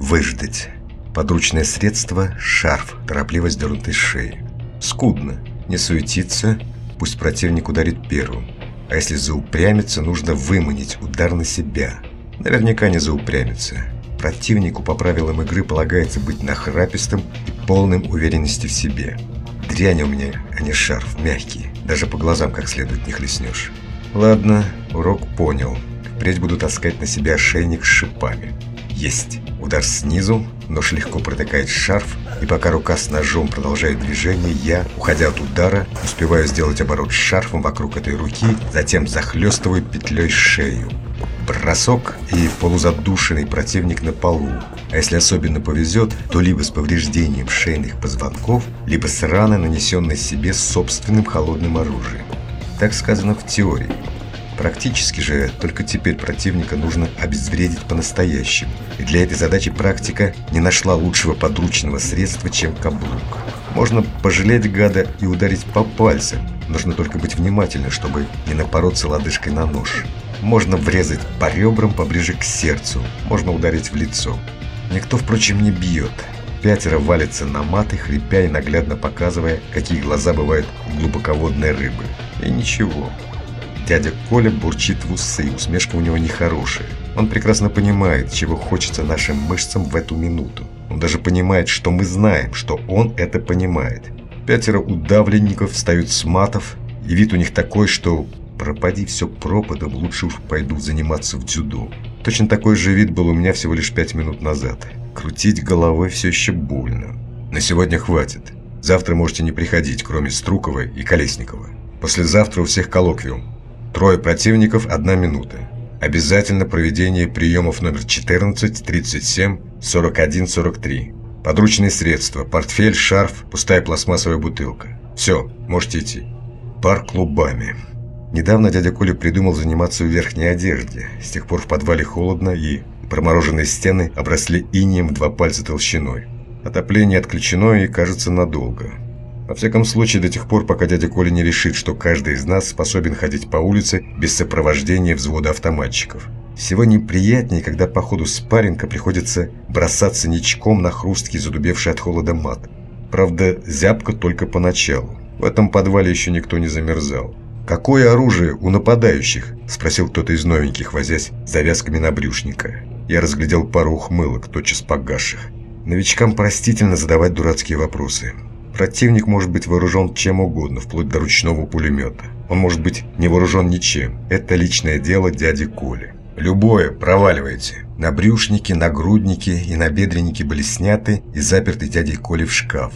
Выждать. Подручное средство – шарф, торопливо сдернутый с шеи. Скудно. Не суетиться, пусть противник ударит первым. А если заупрямится, нужно выманить удар на себя. Наверняка не заупрямится. Противнику по правилам игры полагается быть нахрапистым и полным уверенности в себе. Дрянь у меня, а не шарф, мягкий. Даже по глазам как следует не хлестнешь. Ладно, урок понял. Впредь буду таскать на себя ошейник с шипами. Есть. Удар снизу, нож легко протыкает шарф, и пока рука с ножом продолжает движение, я, уходя от удара, успеваю сделать оборот шарфом вокруг этой руки, затем захлестываю петлей шею. Бросок и полузадушенный противник на полу. А если особенно повезет, то либо с повреждением шейных позвонков, либо с раной, нанесенной себе собственным холодным оружием. Так сказано в теории. Практически же только теперь противника нужно обезвредить по-настоящему. И для этой задачи практика не нашла лучшего подручного средства, чем каблук. Можно пожалеть гада и ударить по пальцам. Нужно только быть внимательным, чтобы не напороться лодыжкой на нож. Можно врезать по ребрам поближе к сердцу. Можно ударить в лицо. Никто, впрочем, не бьет. Пятеро валится на маты, хрипя и наглядно показывая, какие глаза бывают у глубоководной рыбы. И ничего. Дядя Коля бурчит в усы, усмешка у него нехорошая. Он прекрасно понимает, чего хочется нашим мышцам в эту минуту. Он даже понимает, что мы знаем, что он это понимает. Пятеро удавленников встают с матов, и вид у них такой, что пропади все пропадом, лучше уж пойду заниматься в дзюдо. Точно такой же вид был у меня всего лишь пять минут назад. Крутить головой все еще больно. На сегодня хватит. Завтра можете не приходить, кроме Струкова и Колесникова. Послезавтра у всех коллоквиум. Трое противников, одна минута. Обязательно проведение приемов номер 14, 37, 41, 43. Подручные средства, портфель, шарф, пустая пластмассовая бутылка. Все, можете идти. Пар клубами. Недавно дядя Коля придумал заниматься в верхней одежде. С тех пор в подвале холодно и промороженные стены обросли инием два пальца толщиной. Отопление отключено и, кажется, надолго. Во всяком случае, до тех пор, пока дядя Коля не решит, что каждый из нас способен ходить по улице без сопровождения взвода автоматчиков. Всего неприятнее, когда по ходу спарринга приходится бросаться ничком на хрусткий, задубевший от холода мат. Правда, зябко только поначалу. В этом подвале еще никто не замерзал. «Какое оружие у нападающих?» – спросил кто-то из новеньких, возясь завязками набрюшника. Я разглядел пару ухмылок, тотчас погасших. Новичкам простительно задавать дурацкие вопросы. Противник может быть вооружен чем угодно, вплоть до ручного пулемета. Он может быть не вооружен ничем. Это личное дело дяди Коли. Любое проваливайте. Набрюшники, нагрудники и набедренники были сняты и заперты дядей Коли в шкаф.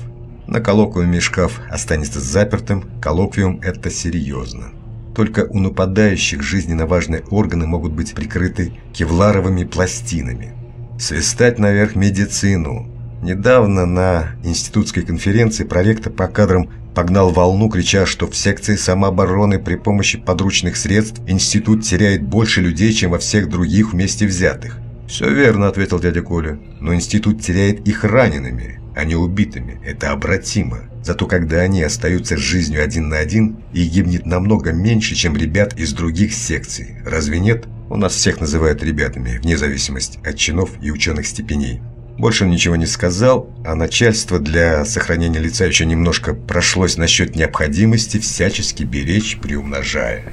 На коллоквиуме шкаф останется запертым, коллоквиум – это серьезно. Только у нападающих жизненно важные органы могут быть прикрыты кевларовыми пластинами. Свистать наверх медицину, Недавно на институтской конференции проректор по кадрам погнал волну, крича, что в секции самообороны при помощи подручных средств институт теряет больше людей, чем во всех других вместе взятых. «Все верно», — ответил дядя Коля, — «но институт теряет их ранеными, а не убитыми. Это обратимо. Зато когда они остаются с жизнью один на один, их гибнет намного меньше, чем ребят из других секций. Разве нет? У нас всех называют ребятами, вне зависимости от чинов и ученых степеней». Больше ничего не сказал, а начальство для сохранения лица еще немножко прошлось насчет необходимости всячески беречь, приумножая.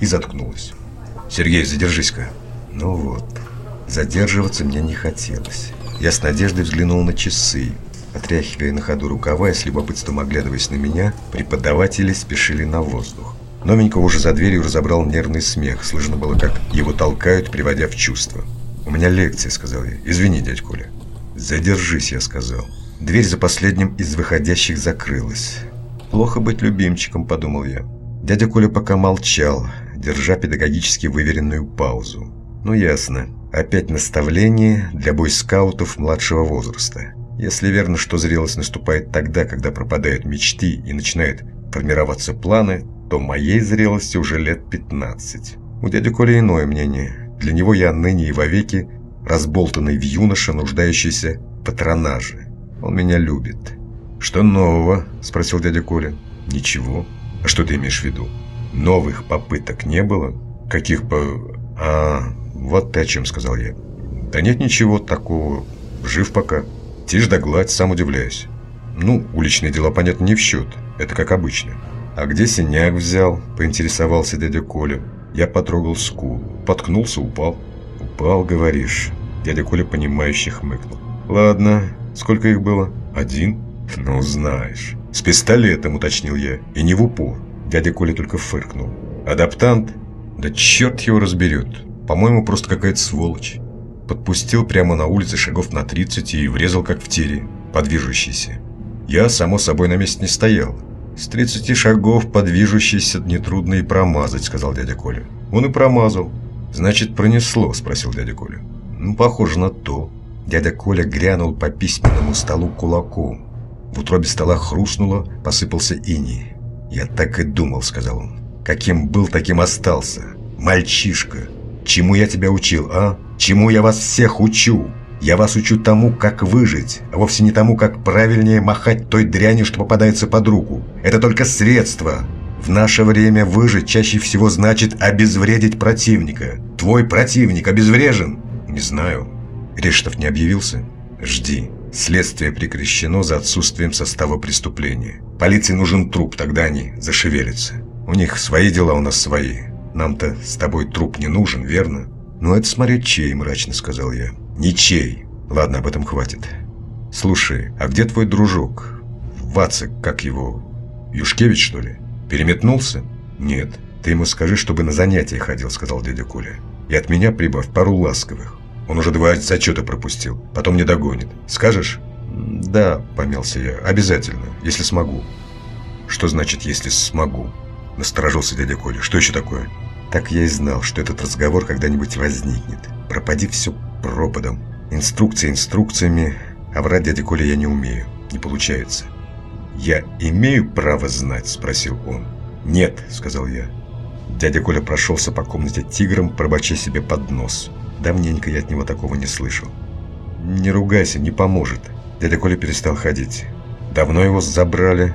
И заткнулось. «Сергей, задержись-ка». Ну вот, задерживаться мне не хотелось. Я с надеждой взглянул на часы. Отряхивая на ходу рукава и с любопытством оглядываясь на меня, преподаватели спешили на воздух. Новенького уже за дверью разобрал нервный смех. Слышно было, как его толкают, приводя в чувство. «У меня лекция», — сказал я. «Извини, дядь Коля». «Задержись», — я сказал. Дверь за последним из выходящих закрылась. «Плохо быть любимчиком», — подумал я. Дядя Коля пока молчал, держа педагогически выверенную паузу. «Ну ясно. Опять наставление для бойскаутов младшего возраста. Если верно, что зрелость наступает тогда, когда пропадают мечты и начинают формироваться планы, то моей зрелости уже лет 15. У дяди Коля иное мнение. Для него я ныне и вовеки разболтанный в юноше, нуждающийся в патронаже. Он меня любит. «Что нового?» – спросил дядя Коля. «Ничего. А что ты имеешь в виду? Новых попыток не было? Каких по... А, вот ты о чем сказал я. Да нет ничего такого. Жив пока. Тишь да гладь, сам удивляюсь. Ну, уличные дела, понятно, не в счет. Это как обычно. А где синяк взял? Поинтересовался дядя Коля. Я потрогал скулу. Поткнулся, упал. Упал, говоришь. Дядя Коля, понимающе хмыкнул. Ладно, сколько их было? Один? Ну, знаешь. С пистолетом, уточнил я. И не в упор. Дядя Коля только фыркнул. Адаптант? Да черт его разберет. По-моему, просто какая-то сволочь. Подпустил прямо на улице шагов на 30 и врезал как в тире, подвижущийся. Я, само собой, на месте не стоял. С 30 шагов подвижущийся нетрудно и промазать, сказал дядя Коля. Он и промазал. Значит, пронесло, спросил дядя Коля. Ну, похоже на то. Дядя Коля грянул по письменному столу кулаком. В утробе стола хрустнуло, посыпался иней. «Я так и думал», — сказал он. «Каким был, таким остался. Мальчишка. Чему я тебя учил, а? Чему я вас всех учу? Я вас учу тому, как выжить, а вовсе не тому, как правильнее махать той дряни, что попадается под руку. Это только средство. В наше время выжить чаще всего значит обезвредить противника. Твой противник обезврежен? Не знаю. Рештов не объявился? Жди. Следствие прекращено за отсутствием состава преступления. Полиции нужен труп, тогда они зашевелятся. У них свои дела, у нас свои. Нам-то с тобой труп не нужен, верно? Ну, это смотреть чей, мрачно сказал я. Ничей. Ладно, об этом хватит. Слушай, а где твой дружок? Вацик, как его? Юшкевич, что ли? Переметнулся? Нет. Ты ему скажи, чтобы на занятия ходил, сказал дядя Коля. И от меня прибавь пару ласковых. Он уже два зачета пропустил. Потом не догонит. Скажешь? Да, помялся я. Обязательно, если смогу. Что значит, если смогу? Насторожился дядя Коля. Что еще такое? Так я и знал, что этот разговор когда-нибудь возникнет. Пропади все пропадом. Инструкции инструкциями, а врать дяде Коля я не умею. Не получается. «Я имею право знать?» – спросил он. «Нет», – сказал я. Дядя Коля прошелся по комнате тигром, пробача себе под нос. Давненько я от него такого не слышал. «Не ругайся, не поможет». Дядя Коля перестал ходить. «Давно его забрали?»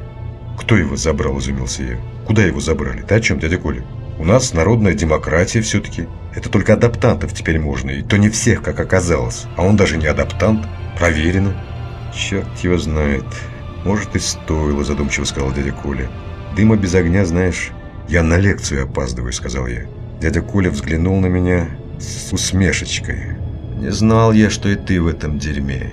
«Кто его забрал?» – изумился я. «Куда его забрали? Ты о чем, дядя Коля?» «У нас народная демократия все-таки. Это только адаптантов теперь можно, и то не всех, как оказалось. А он даже не адаптант. Проверено». «Черт его знает. Может, и стоило», – задумчиво сказал дядя Коля. «Дыма без огня, знаешь...» «Я на лекцию опаздываю», – сказал я. Дядя Коля взглянул на меня с усмешечкой. «Не знал я, что и ты в этом дерьме.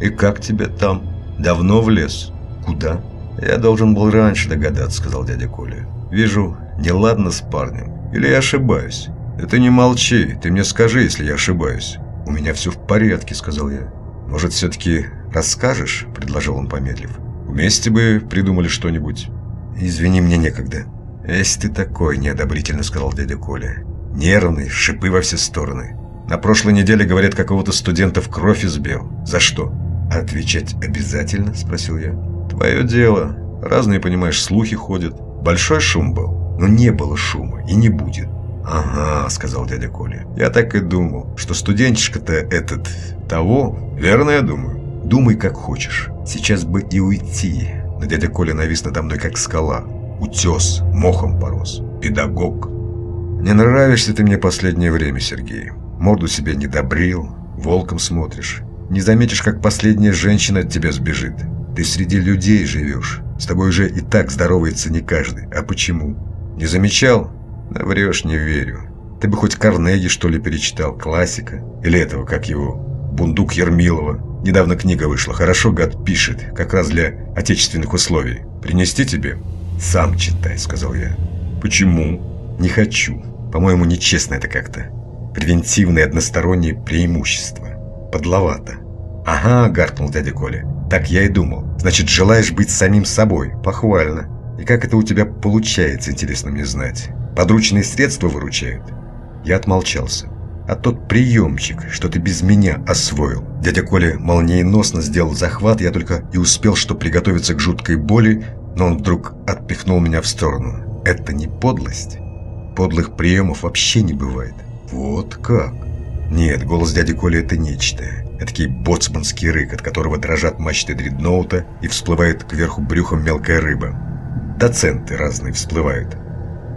И как тебе там? Давно влез? Куда?» «Я должен был раньше догадаться», — сказал дядя Коля. «Вижу, неладно с парнем. Или я ошибаюсь?» «Да ты не молчи, ты мне скажи, если я ошибаюсь». «У меня все в порядке», — сказал я. «Может, все-таки расскажешь?» — предложил он, помедлив. «Вместе бы придумали что-нибудь». «Извини, мне некогда». «Если ты такой», — неодобрительно сказал дядя Коля. Нервный, шипы во все стороны. На прошлой неделе, говорят, какого-то студента в кровь избил. За что? Отвечать обязательно? Спросил я. Твое дело. Разные, понимаешь, слухи ходят. Большой шум был? Но не было шума и не будет. «Ага», — сказал дядя Коля. «Я так и думал, что студентишка-то этот... того? Верно, я думаю?» «Думай, как хочешь. Сейчас бы и уйти». Но дядя Коля навис надо мной, как скала. Утес, мохом порос. Педагог. «Не нравишься ты мне последнее время, Сергей. Морду себе не добрил, волком смотришь. Не заметишь, как последняя женщина от тебя сбежит. Ты среди людей живешь. С тобой уже и так здоровается не каждый. А почему? Не замечал? Да врешь, не верю. Ты бы хоть Карнеги, что ли, перечитал, классика. Или этого, как его, Бундук Ермилова. Недавно книга вышла, хорошо гад пишет, как раз для отечественных условий. Принести тебе? Сам читай, сказал я. Почему? Не хочу. По-моему, нечестно это как-то. Превентивное одностороннее преимущество. Подловато. «Ага», — гаркнул дядя Коля. «Так я и думал. Значит, желаешь быть самим собой. Похвально. И как это у тебя получается, интересно мне знать? Подручные средства выручают?» Я отмолчался. А тот приемчик, что ты без меня освоил. Дядя Коля молниеносно сделал захват, я только и успел, что приготовиться к жуткой боли, но он вдруг отпихнул меня в сторону. Это не подлость? Подлых приемов вообще не бывает. Вот как? Нет, голос дяди Коли это нечто. Этакий боцманский рык, от которого дрожат мачты дредноута и всплывает кверху брюхом мелкая рыба. Доценты разные всплывают.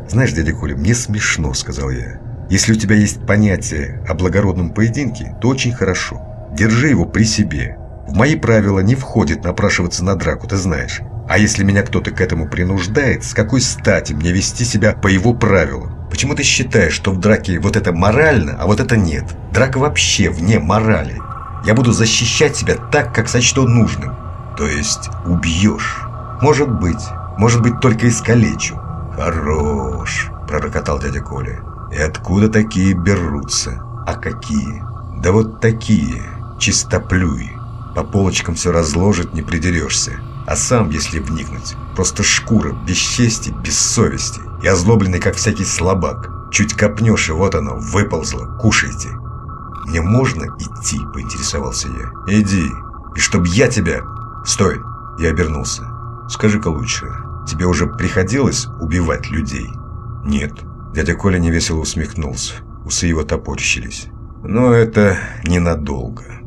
«Знаешь, дядя Коля, мне смешно», — сказал я. «Если у тебя есть понятие о благородном поединке, то очень хорошо. держи его при себе. В мои правила не входит напрашиваться на драку, ты знаешь. А если меня кто-то к этому принуждает, с какой стати мне вести себя по его правилам? Почему ты считаешь, что в драке вот это морально, а вот это нет? Драка вообще вне морали. Я буду защищать себя так, как сочту нужным. То есть убьешь. Может быть. Может быть, только искалечу. Хорош, пророкотал дядя Коля. И откуда такие берутся? А какие? Да вот такие, чистоплюи. По полочкам все разложить не придерешься. А сам, если вникнуть, просто шкура, без чести, без совести. И озлобленный, как всякий слабак. Чуть копнешь, и вот оно, выползло, кушайте. «Мне можно идти?» – поинтересовался я. «Иди. И чтоб я тебя...» «Стой!» – я обернулся. «Скажи-ка лучше, тебе уже приходилось убивать людей?» «Нет». Дядя Коля невесело усмехнулся. Усы его топорщились. «Но это ненадолго».